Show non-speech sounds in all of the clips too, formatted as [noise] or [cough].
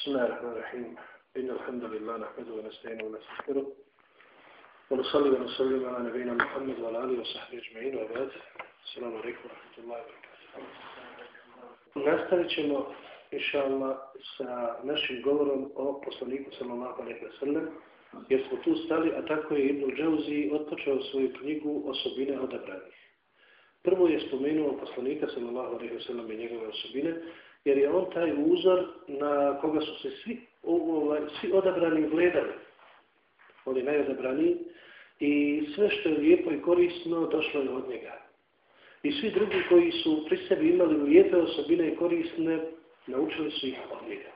بسم الله الرحمن الرحيم إن الحمد لله نحمده ونستعينه ونستغفره ونصلي ونسلم على نبينا محمد وعلى آله وصحبه أجمعين وبعد السلام عليكم ورحمة الله وبركاته Nastavit ćemo, inša Allah, sa našim govorom o poslaniku sallallahu alaihi wa sallam, jer smo tu stali, a tako je Ibn Džauzi odpočeo svoju knjigu Osobine odabranih. Prvo je spomenuo poslanika sallallahu alaihi wa sallam i njegove osobine, jer je on taj uzor na koga su se svi, ovaj, svi odabrani gledali. On je najodabrani i sve što je lijepo i korisno došlo je od njega. I svi drugi koji su pri sebi imali lijepe osobine i korisne, naučili su ih od njega.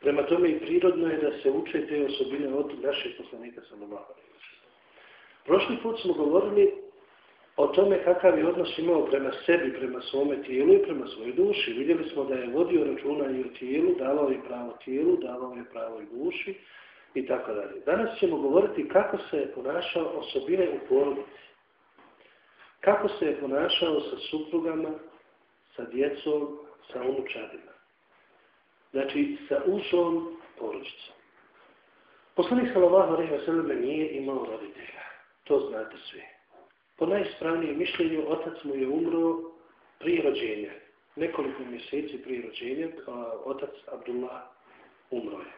Prema tome i prirodno je da se uče te osobine od našeg poslanika sallallahu Prošli put smo govorili o tome kakav je odnos imao prema sebi, prema svome tijelu i prema svojoj duši. Vidjeli smo da je vodio računa i o tijelu, davao je pravo tijelu, davao je pravo i duši i tako dalje. Danas ćemo govoriti kako se je ponašao osobine u porodici. Kako se je ponašao sa suprugama, sa djecom, sa unučadima. Znači, sa ušom porodicom. Poslanik sallallahu alejhi ve nije imao roditelja. To znate svi. Po najispravnijem mišljenju, otac mu je umro prije rođenja. Nekoliko mjeseci prije rođenja, otac Abdullah umro je.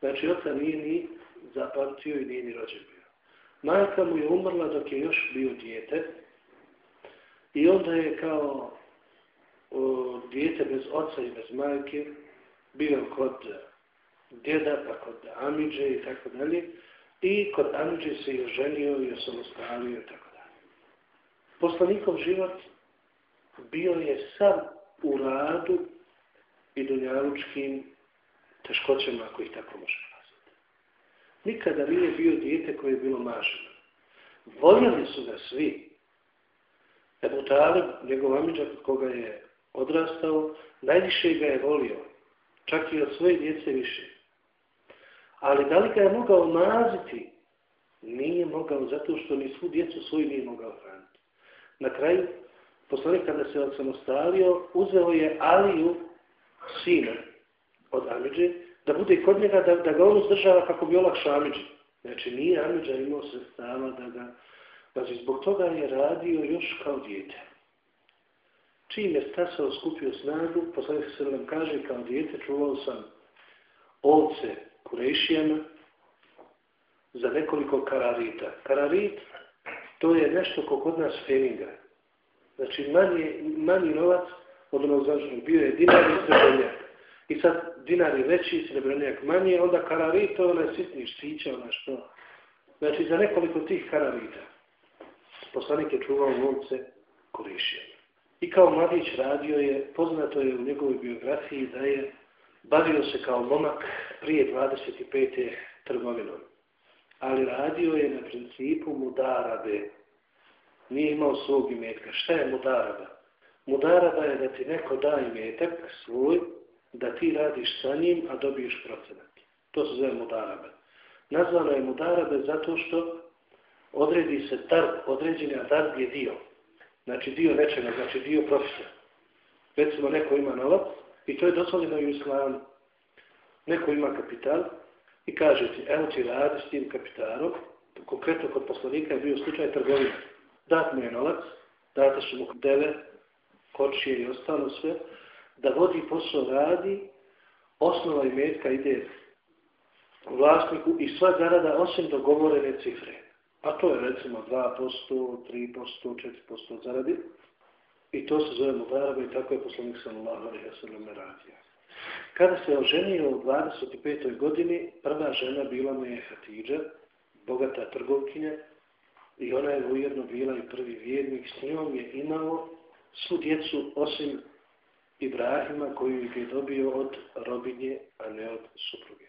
Znači, oca nije ni zapamtio i nije ni rođen bio. Majka mu je umrla dok je još bio dijete. I onda je kao o, dijete bez oca i bez majke bio kod djeda, pa kod Amidže i tako dalje. I kod Amidže se je ženio i osamostavio i tako poslanikov život bio je sam u radu i dunjalučkim teškoćama, ako ih tako može nazvati. Nikada nije bio dijete koje je bilo maženo. Voljeli su ga svi. Ebu Talib, njegov amiđak od koga je odrastao, najviše ga je volio. Čak i od svoje djece više. Ali da li ga je mogao maziti? Nije mogao, zato što ni svu djecu svoju nije mogao hraniti. Na kraju, poslanik kada se osamostavio, uzeo je Aliju, sina od Amidže, da bude kod njega, da, da ga on uzdržava kako bi olakšao Amidži. Znači, nije Amidža imao sredstava da ga... Znači, zbog toga je radio još kao dijete. Čim je stasao skupio snagu, poslanik se nam kaže, kao dijete čuvao sam ovce kurešijama za nekoliko kararita. Kararit to je nešto ko kod nas feminga. Znači, manji, manji novac od onog zvaženog bio je dinar i srebrnjak. I sad dinar je veći, srebrnjak manji, onda kararit, to je onaj sitni štića, ona što. Znači, za nekoliko tih kararita poslanik je čuvao novce korišio. I kao mladić radio je, poznato je u njegovoj biografiji da je bavio se kao momak prije 25. trgovinom ali radio je na principu mudarabe. Nije imao svog imetka. Šta je mudaraba? Mudaraba je da ti neko da imetak svoj, da ti radiš sa njim, a dobiješ procenat. To se zove mudarabe. Nazvano je mudarabe zato što odredi se darb, određeni darb je dio. Znači dio nečega, znači dio profesora. Recimo neko ima novac i to je dozvoljeno i u islamu. Neko ima kapital i kaže ti, evo ti radi s tim kapitalom, konkretno kod poslanika je bio slučaj trgovina. Dat mu je novac, date su mu deve, kočije i ostalo sve, da vodi posao radi, osnova i metka ide vlasniku i sva zarada osim dogovorene cifre. A to je recimo 2%, 3%, 4% zaradi. I to se zove Mudaraba i tako je poslanik sallallahu alaihi wa sallam radio. Kada se oženio u 25. godini, prva žena bila mu je Hatidža, bogata trgovkinja, i ona je ujedno bila i prvi vjernik. S njom je imao svu djecu osim Ibrahima koju je dobio od robinje, a ne od supruge.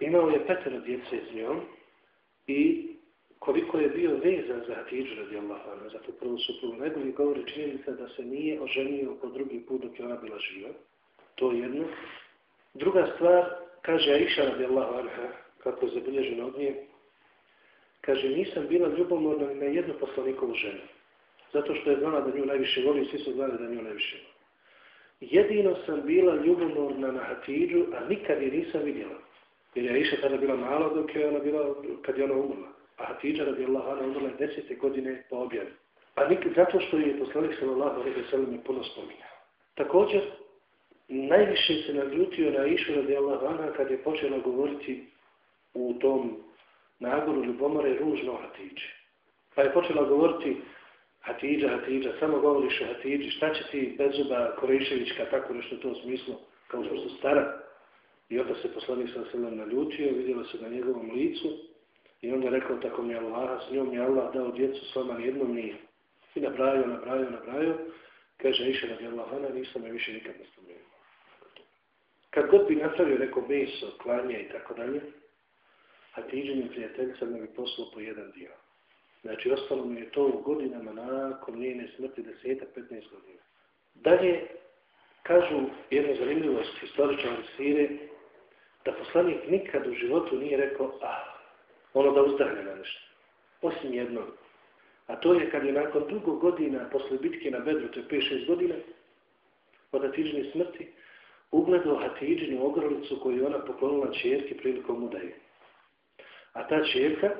Imao je petero djece s njom i koliko je bio vezan za Hatidžu radijallahu Allahana, za tu prvu suprugu, najbolji govori činjenica da se nije oženio po drugi put dok je ona bila živa. To je jedno. Druga stvar, kaže Aisha radijallahu anha, kako je zabilježeno od nje, kaže, nisam bila ljubomorna na jednu poslanikovu ženu. Zato što je znala da nju najviše voli i svi su znali da nju najviše voli. jedino sam bila ljubomorna na Hatidžu, a nikad je nisam vidjela. Jer je Aisha tada bila mala dok je ona bila, kad je ona umrla. A Hatidža radijallahu anha umrla umrla desete godine po objavi. A nik, zato što je poslanik sallallahu alaihi wa sallam je puno spominjao. Također, najviše se naljutio na Išu radi Allah, kad je počela govoriti u tom nagoru ljubomore ružno Hatiđe. Pa je počela govoriti Hatidža, Hatidža, samo govoriš o Hatidži, šta će ti bezuba Korejševićka, tako nešto u tom smislu, kao što su stara. I onda se poslanik sa selom naljutio, vidjela se na njegovom licu i onda rekao tako mi Allah, s njom je Allah dao djecu, s vama nijednom nije. I nabrajao, nabrajao, nabrajao, kaže Iša radi Allahana, nisam je više nikad ne spomenuo. Kad god bi napravio neko meso, klanje i tako dalje, a je prijateljica mi bi poslao po jedan dio. Znači, ostalo mi je to u godinama nakon njene smrti, deseta, 15 godina. Dalje, kažu jednu zanimljivost historičara Sire, da poslanik nikad u životu nije rekao, ah, ono da uzdahne na nešto. Osim jednog. A to je kad je nakon dugo godina, posle bitke na Bedru, to je 5-6 godina, od Hatidžine smrti, ugledao Hatidžinu ogrlicu koju ona poklonila čerke prilikom udaje. A ta čerka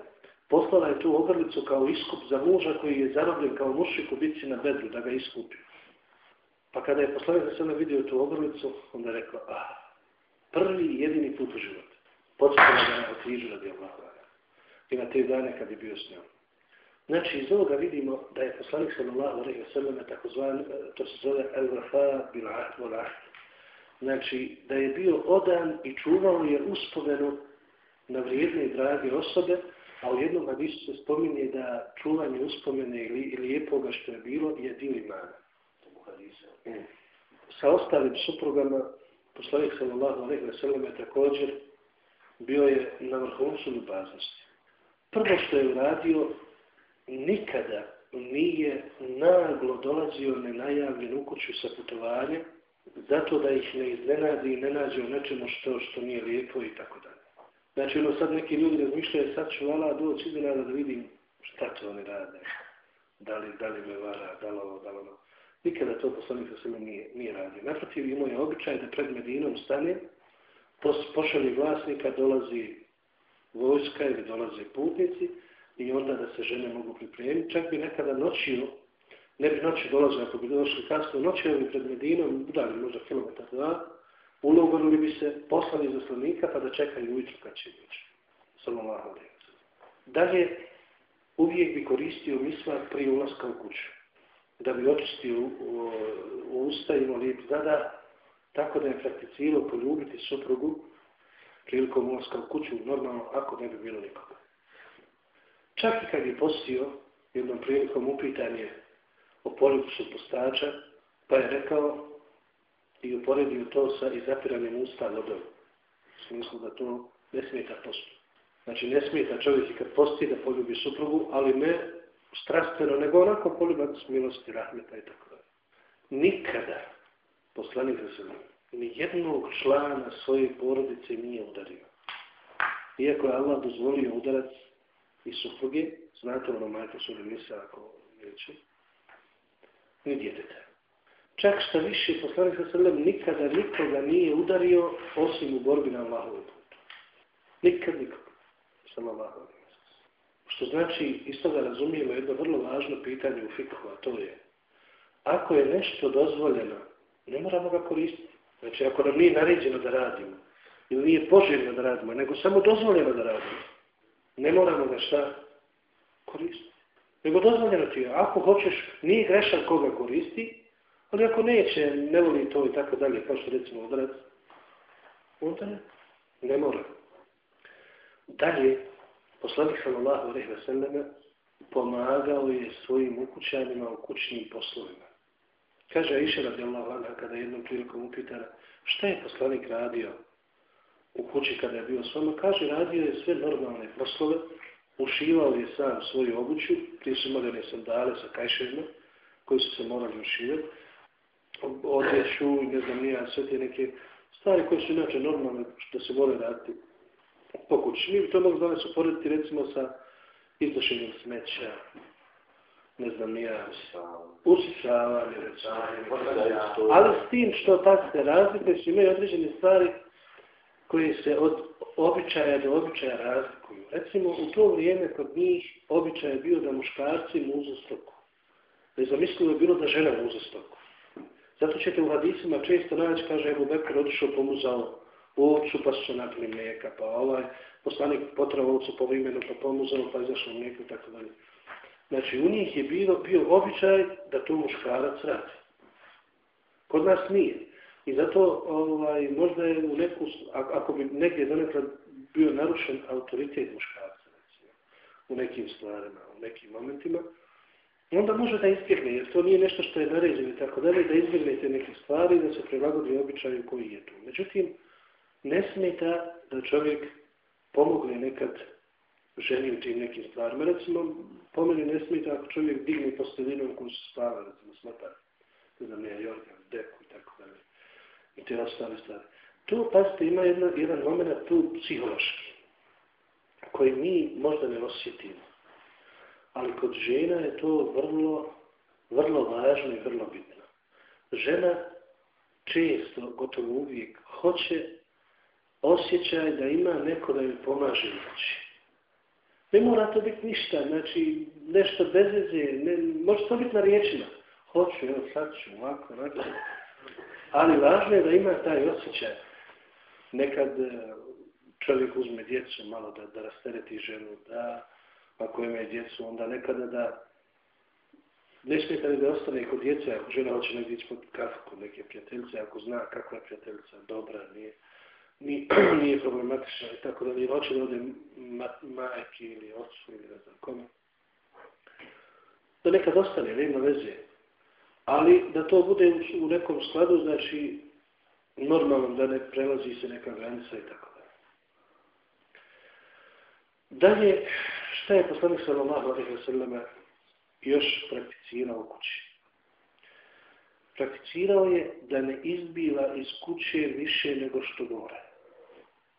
poslala je tu ogrlicu kao iskup za muža koji je zarobljen kao mušik u bici na bedru da ga iskupi. Pa kada je poslanik za sebe vidio tu ogrlicu, onda je rekao, ah, prvi i jedini put u životu. Početila da je otižu radi Allaha. I na te dane kad je bio s njom. Znači, iz ovoga vidimo da je poslanik sallallahu alaihi wa sallam takozvan, to se zove el-rafa bil ahd vol ahd. Znači, da je bio odan i čuvao je uspomenu na vrijedne i drage osobe, a u jednom hadisu se spominje da čuvanje uspomene ili lijepoga što je bilo je dio imana. Mm. Sa ostalim suprugama, poslanik sallallahu alaihi wa sallam je također bio je na vrhuncu ljubaznosti. Prvo što je uradio, nikada nije naglo dolazio nenajavljen u kuću sa putovanja, zato da ih ne iznenadi i ne nađe u nečemu što, što nije lijepo i tako dalje. Znači, ono sad neki ljudi razmišljaju, sad ću vala doći iznenada da vidim šta to oni rade. Da li, da li me vara, da li ovo, da li ono. Nikada to poslanik sa svema nije, nije radio. Naprotiv, imao je običaj da pred Medinom stane, pošalje vlasnika, dolazi vojska ili dolaze putnici i onda da se žene mogu pripremiti. Čak bi nekada noćio, ne bi noći dolazio, ako bi došli kasno, noćio bi pred Medinom, udali možda kilometar dva, ulogorili bi se za zaslanika pa da čekaju ujutru kad će ići. Sallallahu alaihi Dalje, uvijek bi koristio misla prije ulaska u kuću. Da bi očistio u, u, u usta i lijep zada, tako da je prakticilo poljubiti suprugu prilikom ulaska u kuću, normalno ako ne bi bilo nikoga. Čak i kad je postio jednom prilikom upitanje o poljubicu postača, pa je rekao i uporedio to sa izapiranjem usta vodom. U smislu da to ne smeta postu. Znači ne smeta čovjek i kad posti da poljubi suprugu, ali ne strastveno, nego onako poljubac milosti, rahmeta i tako da. Nikada poslanik za sebe ni jednog člana svoje porodice nije udario. Iako je Allah dozvolio udarac i supruge, znate ono majko su li misa ako neće, ni djeteta. Čak što više, poslanik sa sredem nikada nikoga nije udario osim u borbi na Allahovu putu. Nikad nikoga. Sam Allahovu Što znači, isto da razumijemo jedno vrlo važno pitanje u fikhu, a to je, ako je nešto dozvoljeno, ne moramo ga koristiti. Znači, ako nam nije naređeno da radimo, ili nije poželjno da radimo, nego samo dozvoljeno da radimo, ne moramo ga šta koristiti. Nego dozvoljeno ti je, ako hoćeš, nije grešan koga koristi, Ali ako neće, ne voli to i tako dalje, kao što recimo odrac, onda ne, ne mora. Dalje, poslanik sallallahu alaihi ve sallam pomagao je svojim ukućanima u kućnim poslovima. Kaže Aisha radijallahu anha kada jednom prilikom upitara šta je poslanik radio u kući kada je bio s vama, kaže radio je sve normalne poslove, ušivao je sam svoju obuću, prije su imali one sandale sa kajševima koji su se morali ušivati, odjeću, ne znam, nije, sve te neke stvari koje su inače normalne što se vole raditi po kući. Mi bi to mogli danas uporediti recimo sa iznošenjem smeća, ne znam, nija, usisavanje, ali s tim što tako se razlikuje, su imaju određene stvari koje se od običaja do običaja razlikuju. Recimo, u to vrijeme kod njih običaj je bio da muškarci muzu stoku. Nezamislivo je bilo da žena muze stoku. Zato ćete u hadisima često naći, kaže Ebu Bekr, odišao pomuzao ovcu, pa su se napili mlijeka, pa ovaj poslanik potrao ovcu po imenu, pa pomuzao, pa izašao mlijeko, tako dalje. Znači, u njih je bilo, bio običaj da to muškarac radi. Kod nas nije. I zato, ovaj, možda je u neku, ako bi negdje donekle bio narušen autoritet muškarca, recimo, u nekim stvarima, u nekim momentima, onda može da izbjegne, jer to nije nešto što je naređeno i tako dalje, da izbjegnete neke stvari, da se prilagodi običaju koji je tu. Međutim, ne smeta da čovjek pomogne nekad ženi u tim nekim stvarima. Recimo, po meni ne smeta ako čovjek digne postelinom koju se spava, recimo, smotari. Ne znam, ne, jorgan, deku i tako dalje. I te ostale stvari. Tu, pazite, ima jedna, jedan moment tu psihološki, koji mi možda ne osjetimo. Ali kod žena je to vrlo, vrlo važno i vrlo bitno. Žena često, gotovo uvijek, hoće osjećaj da ima neko da joj pomaže ući. Ne mora to biti ništa, znači nešto bez veze, ne, može to biti na riječima. Hoću, evo sad ću, ovako, ovako. Ali važno je da ima taj osjećaj. Nekad e, čovjek uzme djecu malo da, da rastereti ženu, da ako ima djecu, onda nekada da ne smeta li da ostane kod djece, ako žena hoće negdje ići pod kafu kod neke prijateljice, ako zna kakva je prijateljica, dobra, nije, nije, [clears throat] nije problematična i tako da li hoće da ode ma, majke ili ocu ili ne znam kome. Da nekad ostane, nema veze. Ali da to bude u, nekom skladu, znači normalno da ne prelazi se neka granica i tako da. Dalje, šta je poslanik sallallahu alaihi wa sallam još prakticirao u kući? Prakticirao je da ne izbiva iz kuće više nego što gore.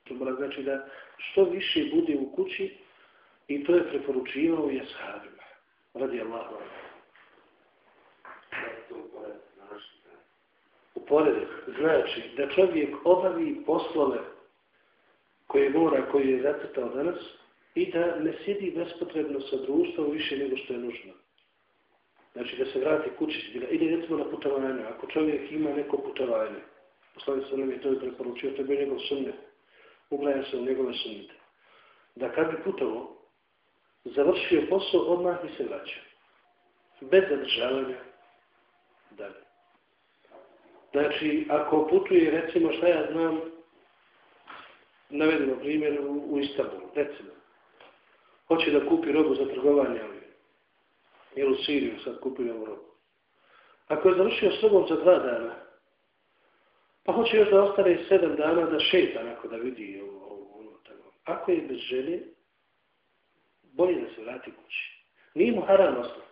To mora znači da što više bude u kući i to je preporučivao i ashabima. Radi Allahu. Poredak Znači da čovjek obavi poslove koje mora, koje je zacrtao danas i da ne sjedi bespotrebno sa društvom više nego što je nužno. Znači da se vrati kući, da ide recimo na putovanje. Ako čovjek ima neko putovanje, poslani se nam je to preporučio, to je bio njegov sunnet ugraja se u njegove sunnete. Da kad bi putovo, završio posao, odmah bi se vraćao. Bez zadržavanja dalje. Znači, ako putuje, recimo, šta ja znam, navedeno primjer u, u Istanbulu, recimo, hoće da kupi robu za trgovanje, ali, ili u Siriju sad kupi ovu robu. Ako je završio s robom za dva dana, Pa hoće još da ostane sedam dana da šeta neko da vidi ovo ono tamo. Ako je bez želje, bolje da se vrati kući. Nije mu haram ostati.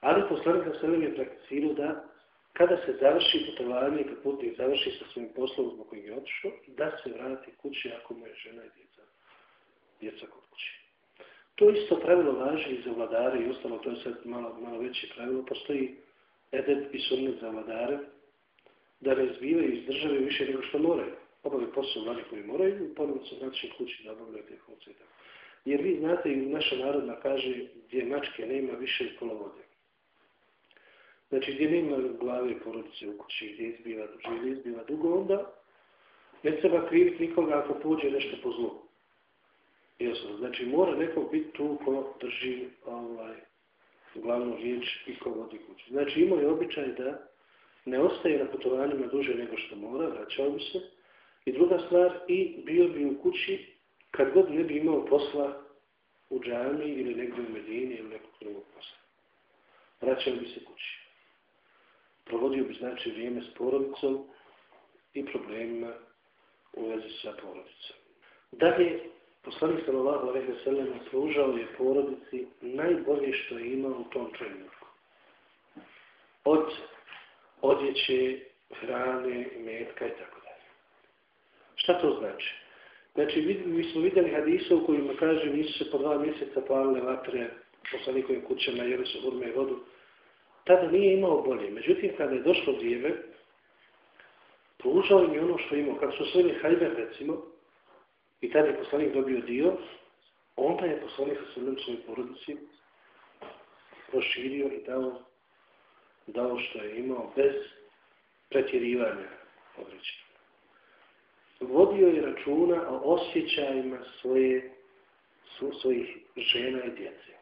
Ali poslanik sa selim je prakticirao da kada se završi putovanje, kad putnik završi sa svojim poslom zbog kojeg je otišao, da se vrati kući ako mu je žena i djeca, djeca kod kući. To isto pravilo važi i za vladare i ostalo, to je sad malo, malo veće pravilo. Postoji edep i sunnet za vladare, da razvijaju iz države više nego što moraju. Obave posao vladi koji moraju i ponovno se vraćaju kući da obavljaju te funkcije. Jer vi znate i naša narodna kaže gdje mačke nema više polovode. Znači gdje nema glave porodice u kući, gdje izbiva, živi izbiva dugo, onda ne treba kriviti nikoga ako pođe nešto po zlu. Jasno, znači mora neko biti tu ko drži ovaj, glavnu riječ i ko vodi kuću. Znači imao je običaj da ne ostaje na putovanjima duže nego što mora, vraćao bi se. I druga stvar, i bio bi u kući kad god ne bi imao posla u džami ili negdje u Medini ili nekog drugog posla. Vraćao bi se kući. Provodio bi znači vrijeme s porodicom i problemima u vezi sa porodicom. Dalje, poslanik sallallahu alejhi ve sellem služao je porodici najbolje što je imao u tom trenutku. Od odjeće, hrane, metka i tako dalje. Šta to znači? Znači, mi smo vidjeli hadise u kojima kaže nisu se po dva mjeseca palile vatre poslanikovim kućama, jeli su hurme i vodu, tada nije imao bolje. Međutim, kada je došlo vrijeme, pružao im je ono što imao. Kad su svojili hajber, recimo, i tada je poslanik dobio dio, onda je poslanik sa svojim svojim porodici proširio i dao, dao što je imao bez pretjerivanja određenja. Vodio je računa o osjećajima svoje, svojih žena i djece.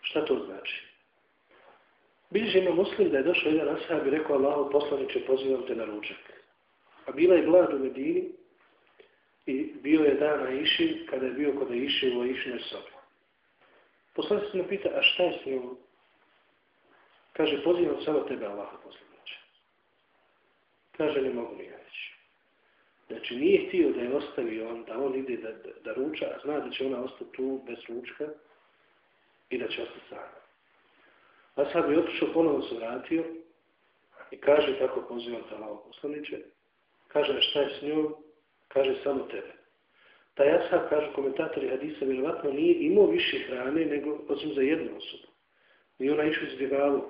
Šta to znači? Bilježi ima muslim da je došao jedan ashab i rekao Allaho poslaniče pozivam te na ručak. A bila je glad u Medini i bio je dan na Iši kada je bio kod Iši u Išnoj sobi. Poslanik se me pita, a šta je s njom? Kaže, pozivam samo tebe Allaho poslaniče. Kaže, ne mogu nije reći. Znači, nije htio da je ostavi on, da on ide da, da, da ruča, a zna da će ona ostati tu bez ručka i da će ostati sama. A sad je otišao, ponovno se vratio i kaže, tako pozivam ta malo poslaniče, kaže, šta je s njom? Kaže, samo tebe. Ta jasab, kažu komentatori Hadisa, vjerovatno nije imao više hrane nego, osim za jednu osobu. Nije ona išao izbjegavu.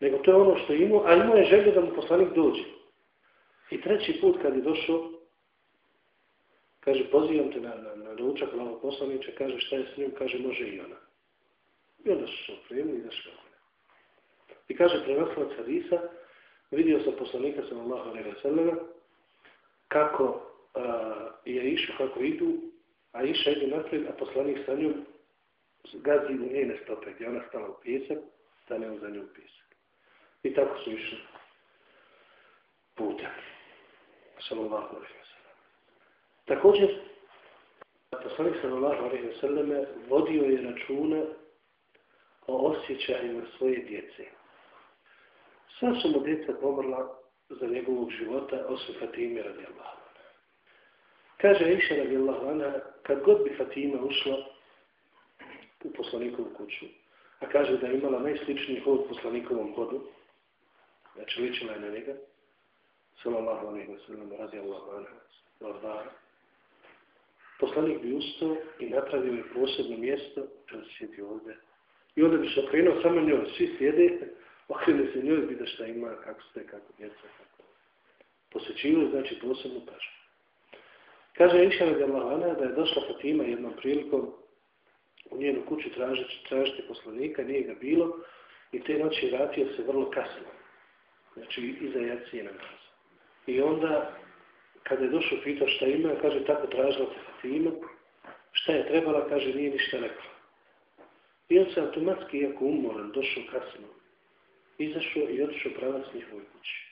Nego to je ono što je imao, a imao je želje da mu poslanik dođe. I treći put kad je došao, kaže, pozivam te na, na, na ručak, malo poslaniče, kaže, šta je s njom? Kaže, može i ona. I onda su se opremili i zašli I kaže prenoslac Hadisa, vidio sam poslanika sallallahu alaihi wa sallam, kako uh, je išao, kako idu, a iša idu naprijed, a poslanik sa njom gazi u njene stope, gdje ona stala u pjesak, stane u za nju pjesak. I tako su išli putem. Sallallahu alaihi wa sallam. Također, poslanik sallallahu alaihi wa sallam vodio je računa o osjećajima svoje djece. Sva su mu djeca pomrla za njegovog života, osim Fatime radi Allah. Kaže Iša radi Allah, kad god bi Fatima ušla u poslanikovu kuću, a kaže da je imala najsličniji hod poslanikovom hodu, znači ličila je na njega, sallallahu alaihi wa sallam, radi Allah, poslanik bi ustao i napravio je posebno mjesto, kada se sjeti ovdje, i onda bi se okrenuo samo njoj, svi sjede, okrene se njoj, vidi šta ima, kako ste, kako djeca, kako. Posjećivaju, znači, posebnu pažnju. Kaže Iša Radijallahu da je došla Fatima jednom prilikom u njenu kuću tražiti, tražiti poslanika, nije ga bilo i te noći vratio se vrlo kasno. Znači, iza jacije na nas. I onda, kada je došao pitao šta ima, kaže, tako tražila se Fatima, šta je trebala, kaže, nije ništa rekla. I on se automatski, iako umoran, došao kasno, izašao i otišao pravac njihovoj kući.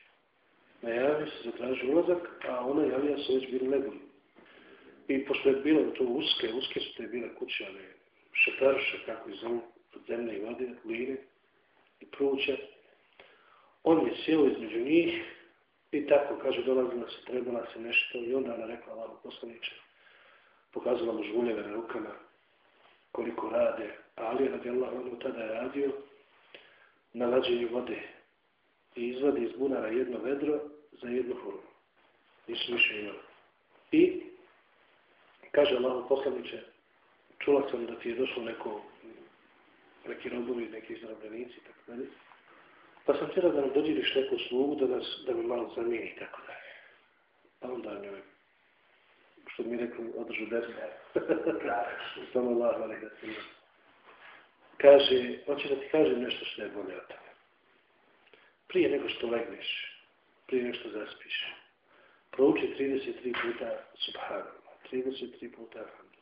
Najavio se zatražio ulazak, a ona javila se već bili legli. I pošto je bilo to uske, uske su te bile kuće, ali šetarše, kako je zovu, od zemlje i vode, line i pruće, on je sjeo između njih i tako, kaže, dolazila se, trebala se nešto i onda ona rekla, lavo poslaniče, pokazala mu žuljeve rukama, koliko rade, ali radi Allah, on tada je radio, na lađenju vode i izvadi iz bunara jedno vedro za jednu hurmu. Nisu više imali. I kaže Allah poslaniče, čula sam da ti je došlo neko, neki robovi, neki izrobljenici, tako dalje. Pa sam htjela da nam dođeriš neku slugu da, nas, da mi malo zamijeni, tako dalje. Pa onda njoj, što mi rekli, održu desno. [laughs] Samo Allah, ali da se kaže, hoće da ti kažem nešto što je bolje od tebe. Prije nego što legneš, prije nego što zaspiš, prouči 33 puta Subhanallah, 33 puta Alhamdulillah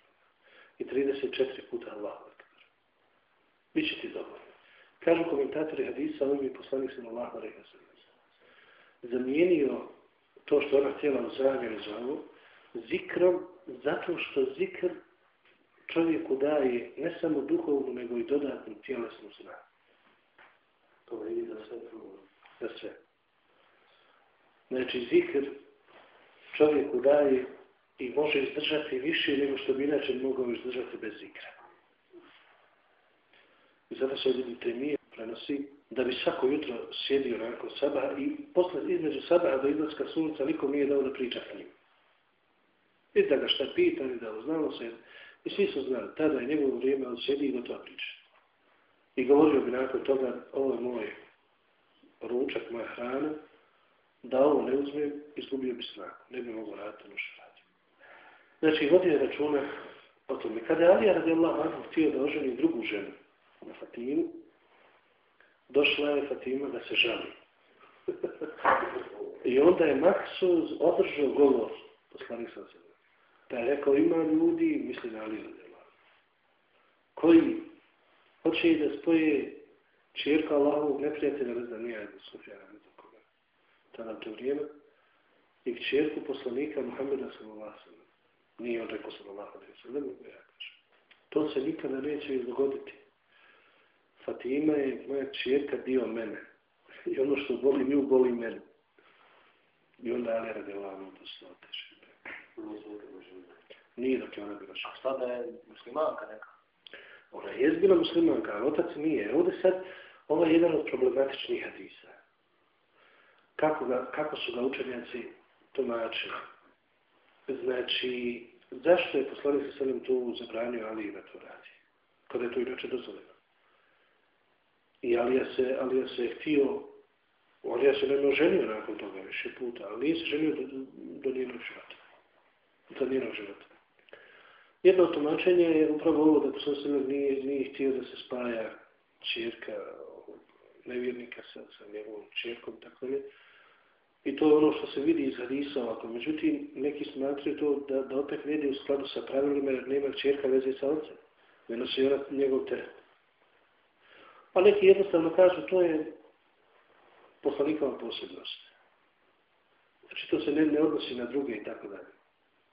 i 34 puta Allahu Akbar. Biće ti dobro. Kažu komentatori hadisa, ovim je poslanik se na Allahu rekao sam. Zamijenio to što ona htjela u zamjenu za ovo, zikrom, zato što zikr čovjeku daje ne samo duhovnu, nego i dodatnu tjelesnu snagu. To vidi za sve Za sve. Znači, zikr čovjeku daje i može izdržati više nego što bi inače mogao izdržati bez zikra. I zato se ljudi temije prenosi da bi svako jutro sjedio nakon sabaha i posle između sabaha do izlaska sunca nikom nije dao da priča s njim. I da ga šta pita, ni da znalo se, I svi su znali, tada je njegovo vrijeme, on sjedi i gotova priča. I govorio bi nakon toga, ovo je moj ručak, moja hrana, da ovo ne uzmem, izgubio bi snagu. Ne bi mogo raditi ono što radim. Znači, vodio je računa o tome. Kada je Alija radijallahu Anhu htio da oženi drugu ženu na Fatimu, došla je Fatima da se žali. [laughs] I onda je Maksuz održao govor poslanik sa. Pa je rekao, ima ljudi, misli na Aliju radi koji hoće da spoje čirka Allahovog neprijatelja, ne znam, nije Sufjana, ne znam koga, tada to vrijeme, i čirku poslanika Muhammeda sallallahu alaihi Nije on rekao sallallahu alaihi sallam, ne ja kažem. To se nikada neće izdogoditi. Fatima je moja čirka dio mene. I ono što boli nju, boli mene. I onda Ali radi odnosno oteže. Nije dok je ona bila. A šta da je muslimanka neka? Ona je bila muslimanka, a otac nije. Ovdje sad, ovo je jedan od problematičnih hadisa. Kako, ga, kako su ga učenjaci tumačili? Znači, zašto je poslanik sa selem tu zabranio Ali da to radi? Kada je to inače dozvoljeno. I Alija se, Alija se je htio, Alija se nema ženio nakon toga više puta, ali nije se ženio do, do njenog života za njenog života. Jedno tumačenje je upravo ovo da poslanik sa nije, nije htio da se spaja čirka nevjernika sa, sa njegovom čirkom, tako je. I to je ono što se vidi iz hadisa ovako. Međutim, neki smatruju to da, da opet vidi u skladu sa pravilima jer nema čirka veze sa ocem. Ne nosi ona njegov teret. A neki jednostavno kažu to je poslanikova posebnost. Znači to se ne, ne odnosi na druge i tako dalje.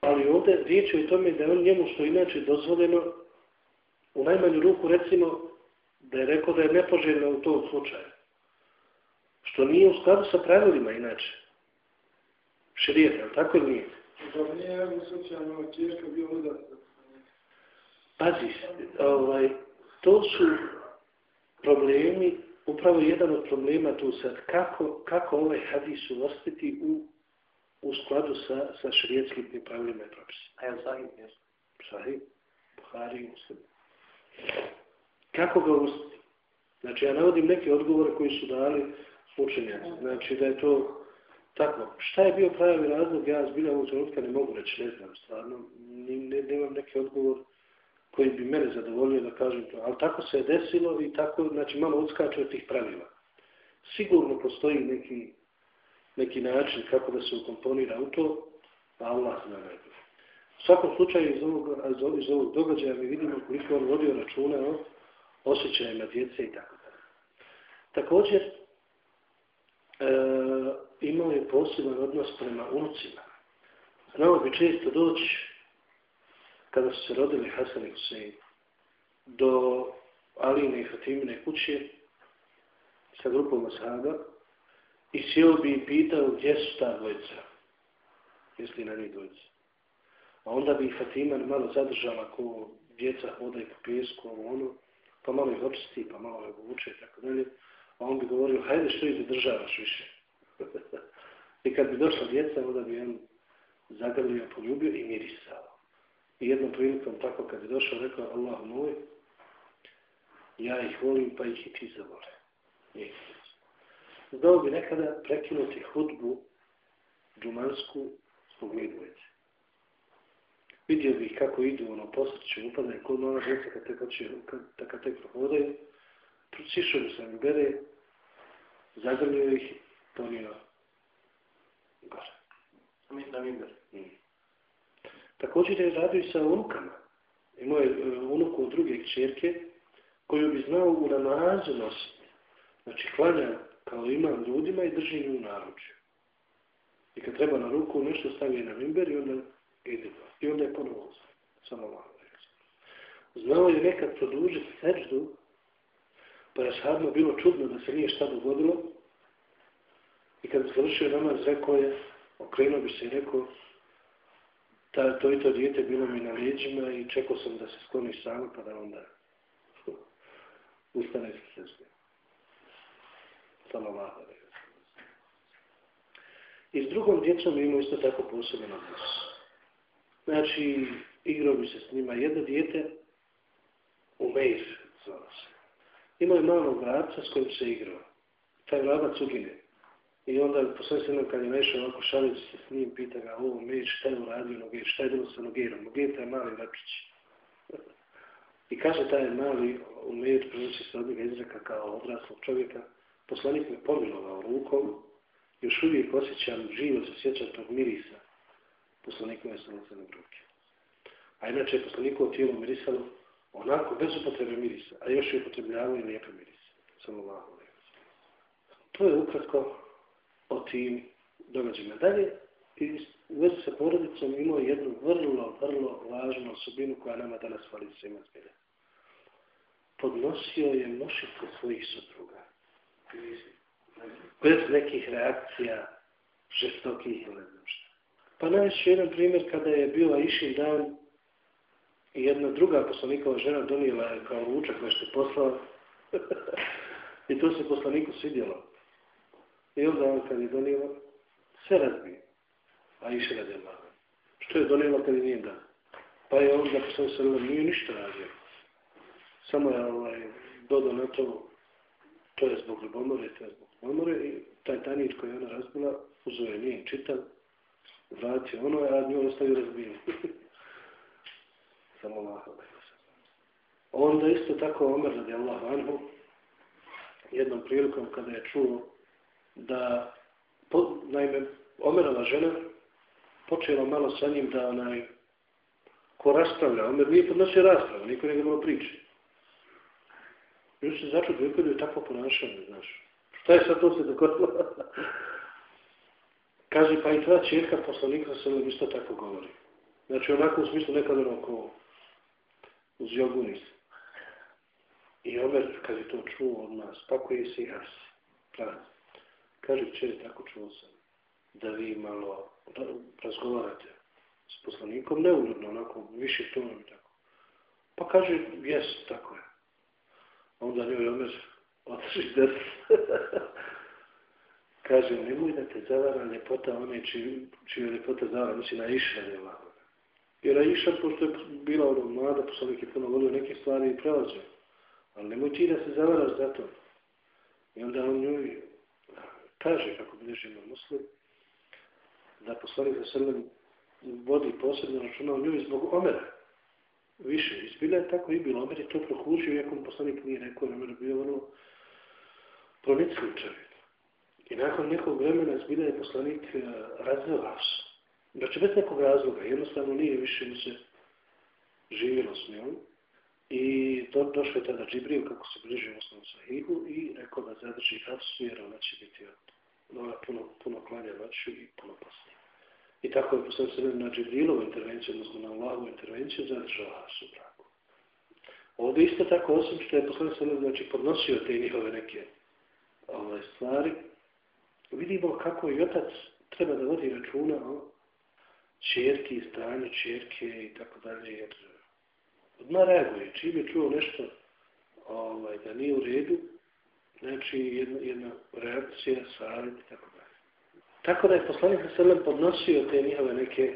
Ali ovdje riječ je o tome da on njemu što inače dozvoljeno u najmanju ruku recimo da je rekao da je nepoželjno u tom slučaju što nije u skladu sa pravilima inače. Širijet, ali tako nije? Da nije u bio odat. Pazi, ovaj, to su problemi, upravo jedan od problema tu sad, kako, kako ovaj hadis uvrstiti u, u skladu sa, sa širijetskim pravilima i propisima. A je sahih mjesto? Sahih, Buhari i Muslim. Kako ga uvrstiti? Znači, ja navodim neke odgovore koji su dali učenjaci. Znači da je to tako. Šta je bio pravi razlog? Ja zbilja ovog trenutka ne mogu reći, ne znam stvarno. Ne, nemam neki odgovor koji bi mene zadovoljio da kažem to. Ali tako se je desilo i tako, znači malo odskače od tih pravila. Sigurno postoji neki, neki način kako da se ukomponira u to, a Allah zna najbolje. U svakom slučaju iz ovog, iz ovog događaja mi vidimo koliko on vodio računa o osjećajima djece i tako da. Također, e, imao je poseban odnos prema unucima. Znao bi često doći, kada su se rodili Hasan i Husein, do Aline i Fatimine kuće sa grupom Ashaba i sjeo bi i pitao gdje su ta dvojica, jesli na njih dvojica. A onda bi Fatima malo zadržala ko djeca hodaju po pjesku, ono, pa malo ih očisti, pa malo ih uvuče i tako dalje. A on bi govorio, hajde što ih zadržavaš više. [laughs] I kad bi došla djeca, onda bi on zagrlio, poljubio i mirisao. I jednom prilikom tako kad bi došao, rekao, Allah moj, ja ih volim, pa ih i ti zavole. Zdao bi nekada prekinuti hudbu džumansku zbog medvojce. Vidio bih kako idu, ono, posjeću, upadaju kod nova djeca kad te, kad, kad te prohodaju, Sišao bi sam bere, zagrlio ih, ponio gore. Da mi mm. Također je radio i sa unukama. Imao je e, unuku od druge čerke, koju bi znao u namazu nositi. Znači, klanja kao imam ljudima i drži nju u naručju. I kad treba na ruku, nešto stavi na mimber i onda ide do. I onda je ponovo samo malo. Znao je nekad produžiti seždu Pa je sadno bilo čudno da se nije šta dogodilo. I kad završio namaz, rekao je, okrenuo bi se i rekao, ta, to i to dijete bilo mi na lijeđima i čekao sam da se skloni sam, pa da onda [laughs] ustane sa sestri. Samo. I s drugom djecom imamo isto tako posebno odnos. Znači, igrao bi se s njima jedno dijete, u Meir, zvala se Imao je malog vrabca s kojim se igrao. Taj vrabac ugine. I onda posle kad je naišao ovako šalić se s njim, pita ga, ovo Meir, šta je uradio Noger, šta je bilo sa Nogirom? Noger taj mali vrapčić. [laughs] I kaže taj mali Meir, prenosi se od njega izreka kao odraslog čovjeka, poslanik me pomilovao rukom, još uvijek osjećam, živo se sjećam tog mirisa. Poslanik me sam na ruke. A inače je poslanikovo tijelo mirisalo onako, bez upotrebe mirisa, a još je upotrebljavao i lijepe mirise. Samo malo. To je ukratko o tim događajima. Dalje, i u vezi sa porodicom imao jednu vrlo, vrlo važnu osobinu koja nama danas fali svima zbilja. Podnosio je mošitko svojih supruga. Bez nekih reakcija, žestokih ili nešto. Pa najveći jedan primjer kada je bio Išin dan i jedna druga poslanikova žena donijela je kao ručak nešto poslao. [laughs] I to se poslaniku svidjelo. I onda on kad je donijela, sve razbije. A iše radi malo. Što je donijela kad je nije dan? Pa je onda poslanik se nije ništa radio. Samo je ovaj, dodao na to, to je zbog ljubomore, to je zbog ljubomore i taj tanjić koji je ona razbila, uzeo je njen čitav, vratio ono, a nju ostavio razbijen. [laughs] Samo Allah. Onda isto tako Omer radi Allah vanhu, jednom prilikom kada je čuo da, po, naime, Omerova žena počela malo sa njim da onaj, ko raspravlja, Omer nije podnosio raspravu, niko nije bilo priče. Još se začuo da je tako ponašanje, znaš. Šta je sad to se dogodilo? [laughs] Kaže, pa i tvoja čerka poslanika se nam isto tako govori. Znači, onako u smislu nekada oko ono uz jogunis. I Omer, kad je to čuo od nas, pakuje se i jas. Pravi. Kaže, čeri, tako čuo sam, da vi malo razgovarate s poslanikom, neugodno, onako, više tonom i tako. Pa kaže, jes, tako je. Onda njoj Omer otrži des. [laughs] kaže, nemoj da te zavara ljepota one čiju, čiji ljepota zavara, misli na Iša je ovako. Jer Iša, pošto je bila ono mlada, poslanik je puno volio neke stvari i prelađe. Ali nemoj ti da se zavaraš za to. I onda on njoj kaže, kako bi na muslim, da poslanik za srlem vodi posebno računa o njoj zbog Omera. Više, izbila je tako i bilo. Omer je to prokužio, iako mu poslanik nije rekao, Omer je bio ono pronicljiv čovjek. I nakon nekog vremena izbila je poslanik uh, razveo. Znači, bez nekog razloga, jednostavno nije više mu se živjelo s njom. I do, došao je tada Džibril, kako se bliži u osnovu sahihu, i rekao da zadrži hafsu, jer ona će biti ona puno, puno klanja noću i puno posti. I tako je posljedno sebe na Džibrilovu intervenciju, odnosno na Allahovu intervenciju, zadržao hafsu u braku. Ovdje isto tako, osim što je posljedno sebe, znači, podnosio te njihove neke ovaj, stvari, vidimo kako i otac treba da vodi računa o čerki, stanju čerke i tako dalje, jer odmah reaguje. Čim je čuo nešto ovaj, da nije u redu, znači jedna, jedna reakcija, savjet i tako dalje. Tako da je poslanik sa srlem podnosio te njihove neke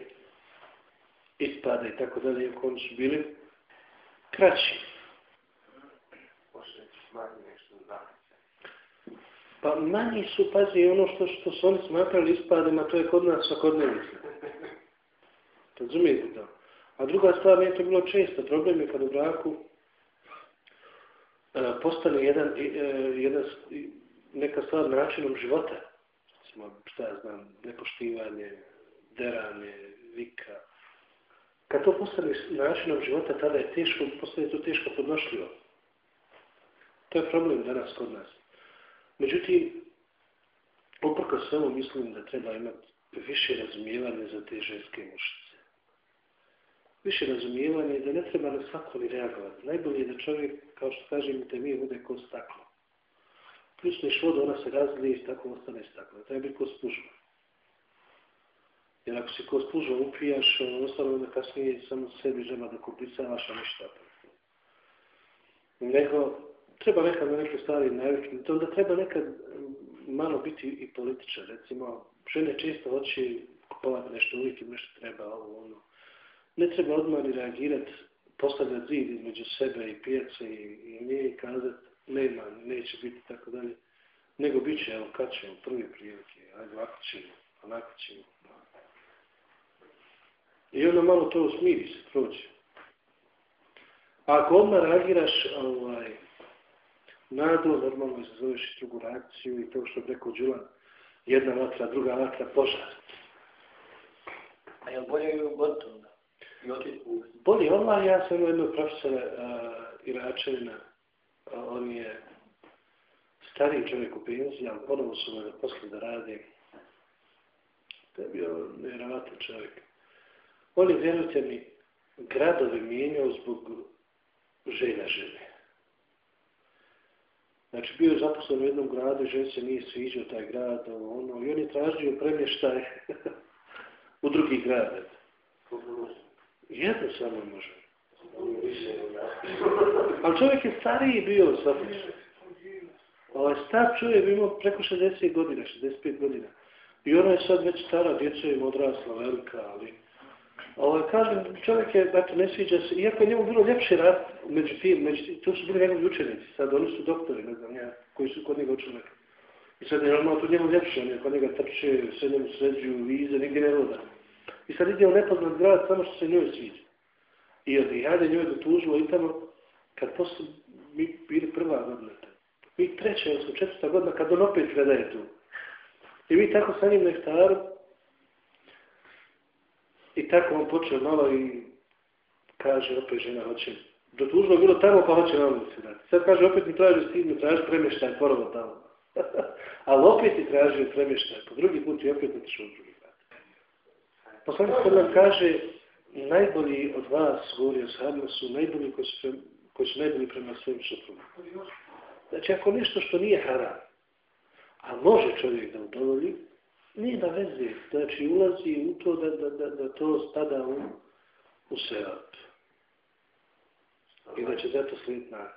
ispade i tako dalje, u kojem su bili kraći. Pa manji su, pazi, ono što, što su oni smatrali ispadima, to je kod nas svakodnevnica. [laughs] Razumijete to? A druga stvar, nije to bilo često. Problem je kad u braku e, postane jedan, e, jedan, neka stvar načinom života. Smo, šta ja znam, nepoštivanje, deranje, vika. Kad to postane načinom života, tada je teško, postane to teško podnošljivo. To je problem danas kod nas. Međutim, oprko svemu mislim da treba imati više razumijevanje za te ženske mušice više razumijevanje da ne treba na svako ni reagovati. Najbolje je da čovjek, kao što kažem, da mi bude ko staklo. Pričneš vodu, ona se razlije i tako ostane stakla. Treba biti ko spužba. Jer ako si ko spužba upijaš, ono ostalo da kasnije samo sebi žema da kupisavaš, a ništa. Nego, treba nekad na neke stvari naviknuti. Onda treba nekad mm, malo biti i političar. Recimo, žene često hoće kupovati nešto, uvijek im nešto treba, ovo, ono ne treba odmah ni reagirati, postavljati zid između sebe i pijace i, i nje i kazati nema, neće biti tako dalje. Nego bit će, evo, kad ćemo, prvi prilike, ajde, ovako ćemo, onako ćemo. I onda malo to usmiri se, prođe. A ako odmah reagiraš, ovaj, nadu, normalno izazoveš i drugu reakciju i to što je rekao Đulan, jedna vatra, druga vatra, požar. A je bolje i gotovo? Bolje, Allah, ja sam imao jednog profesora uh, Iračevina, uh, on je stariji čovjek u penziji, ali ponovo su me posle da radi. To je bio nevjerovatan čovjek. On je, vjerujte mi, gradovi mijenjao zbog želja žene. Znači, bio je zaposlen u jednom gradu, žen se nije sviđao taj grad, ono, i on je tražio premještaj [laughs] u drugi grad. Jedno samo može. Ali čovjek je stariji bio, shvatiš. Ovaj star čovjek bi imao preko 60 godina, 65 godina. I ona je sad već stara, djeca im odrasla, velika, ali... Ovaj, kažem, čovjek je, dakle, ne sviđa se, iako je njemu bilo ljepši rad, među tim, među tim, to su bili njegovi učenici, sad oni su doktori, ne znam ja, koji su kod njega učili. I sad je normalno to njemu ljepše, on je kod njega trče, sve njemu sređuju, vize, nigdje ne voda. I sad ide u nepoznat grad, samo što se njoj sviđa. I od Rijade njoj dotužilo i tamo, kad posle mi bili prva godina, mi treća, odnosno četvrta godina, kad on opet predaje tu. I mi tako sa njim nektaru, I tako on počeo malo i kaže opet žena hoće. Dotužilo bilo tamo pa hoće na ulici dati. Sad kaže opet mi traži stignu, traži premještaj porovo tamo. [laughs] Ali opet je traži premještaj. Po drugi put i opet otišao u drugi grad. Poslanik sad nam kaže najbolji od vas, govori o sahabima, su najbolji koji su, koji su najbolji prema svojim suprugama. Znači ako nešto što nije haram, a može čovjek da udovolji, nije da veze, znači ulazi u to da, da, da, da to spada u, u seat. I da će zato slijediti na.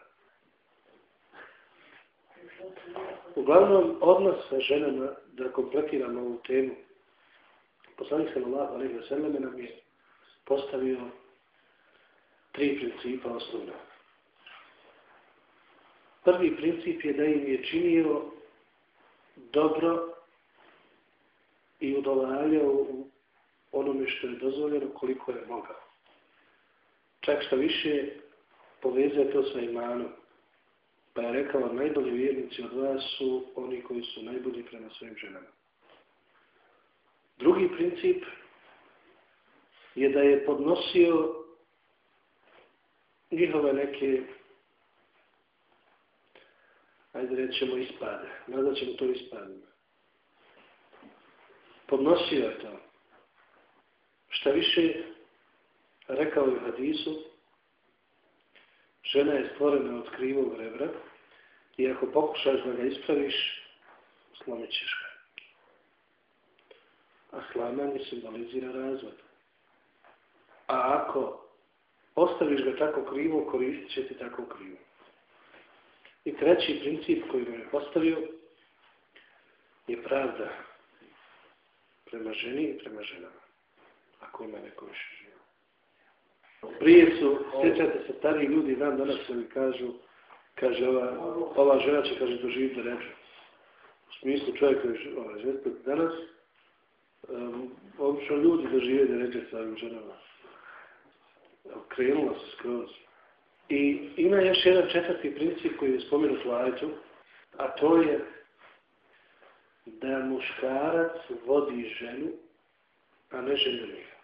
Uglavnom, odnos sa ženama, da kompletiramo ovu temu, poslanik se Allah, ali ga sveme nam je postavio tri principa osnovna. Prvi princip je da im je činio dobro i udovoljavao u onome što je dozvoljeno koliko je mogao. Čak što više povezuje to sa imanom. Pa je rekao, najbolji vjernici od vas su oni koji su najbolji prema svojim ženama. Drugi princip je da je podnosio njihove neke ajde rećemo ispade. Nazvat ćemo to ispadima podnosio je to. Šta više, rekao je hadisu, žena je stvorena od krivog rebra i ako pokušaš da ga ispraviš, slomit ćeš ga. A slamanje simbolizira razvod. A ako ostaviš ga tako krivo, koristit će ti tako krivo. I treći princip koji mi je postavio je pravda prema ženi i prema ženama. Ako ima neko više žena. Prije su, sjećate se, stari ljudi dan danas se mi kažu, kaže ova, ova žena će, kaže, doživiti ređu. U smislu čovjeka je ova žesta danas, um, obično ljudi dožive da ređe sa ovim ženama. Krenula se skroz. I ima još jedan četvrti princip koji je spomenut u ajetu, a to je da muškarac vodi ženu, a ne žena njega.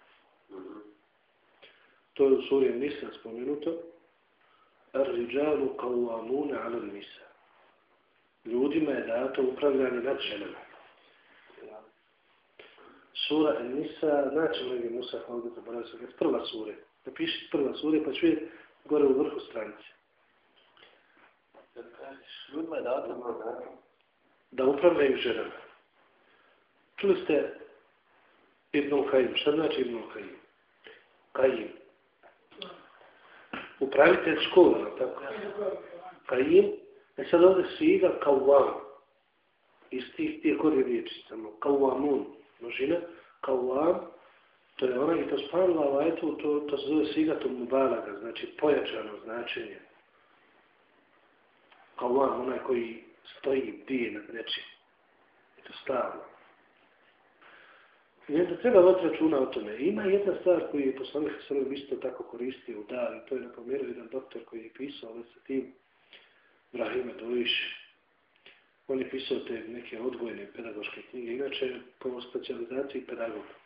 To je u suri Nisa spomenuto. Ar-riđalu qawwamuna 'ala an-nisa. Ljudima je dato upravljanje nad ženama. Sura An-Nisa, znači mnogi Musa, ovdje zaboravio sam, se, prva sura. Napišite prva sura, pa ću vidjeti gore u vrhu stranice. Ljudima je dato da upravljaju ženama. Čuli ste Ibn Kajim. Šta znači Ibn Kajim? Kajim. Upravitelj škola, tako? Kajim. E sad ovdje siga kao vam. Iz tih tije kori riječi. Samo. Množina. Kao vam. To je ona i to spanila ovaj to, to, to se zove sigatom mubalaga. Znači pojačano značenje. kawan, onaj koji stoji bdije nad nečim. I to stavno. I onda treba voditi računa o tome. Ima jedna stvar koju je poslanik Srlom isto tako koristio u dan, to je napomjerao jedan doktor koji je pisao već sa tim, Brahime Dojiš. On je pisao te neke odgojne pedagoške knjige, inače po specializaciji pedagoga.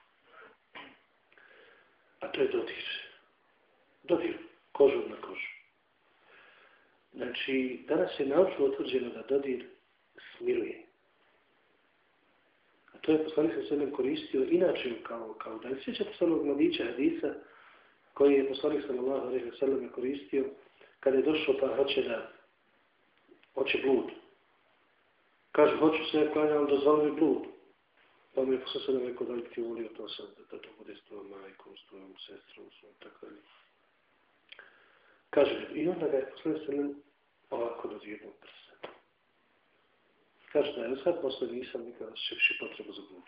A to je dodir. Dodir, kožu na kožu. Znači, danas je naučno utvrđeno da dodir smiruje. A to je poslanik sa sebem koristio inače kao, kao da je sjećate se onog mladića Hadisa koji je poslanik sa Allahu alaihi wa sallam koristio kada je došao pa hoće da hoće blud. Kaže, hoću se ja ali dozvoli mi blud. Pa mi je posle sada rekao da li ti volio to sad, da to bude s tvojom majkom, s tvojom sestrom, s tvojom tako dalje. Kaže, i onda ga je posle sada ovako do jednog prsa. Kaže da je sad posle nisam nikada šepši potrebu za blud.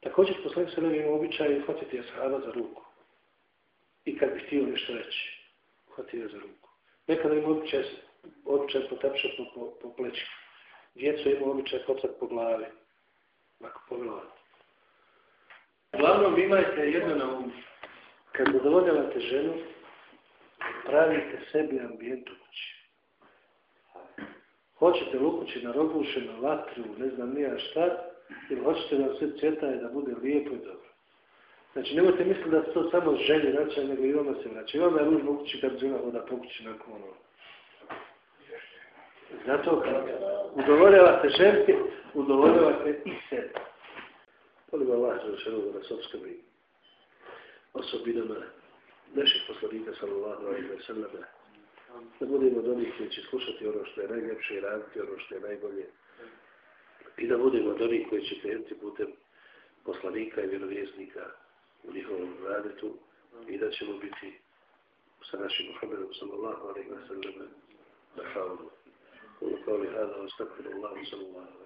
Također posle sada imao običaj hvatiti ashaba za ruku. I kad bi htio nešto reći, uhvatio za ruku. Nekada ima običaj, običaj potapšati po, po, po pleći. Djecu ima običaj potapšati po glavi ako pogledate. Uglavnom imajte jedno na umu. Kad zadovoljavate ženu, pravite sebi ambijent u kući. Hoćete u kući na robuše, na vatru, ne znam nija šta, ili hoćete da sve cvjetaje, da bude lijepo i dobro. Znači, nemojte misliti da to samo želje vraća, nego i vama se vraća. I vama je ružno u kući kad žena hoda po kući ono. Zato kad udovoljavate ženke, udovoljavate i sebe. Volim Allah za šeru da nas obskrbi osobinama naših poslanika sallallahu alaihi wa sallam da budemo od onih koji će slušati ono što je najljepše i raditi ono što je najbolje i da budemo od onih koji će krenuti putem poslanika i vjerovjesnika u njihovom radetu i da ćemo biti sa našim Muhammedom sallallahu alaihi wa sallam na havalu. قولي هذا واستغفر الله صلى الله عليه وسلم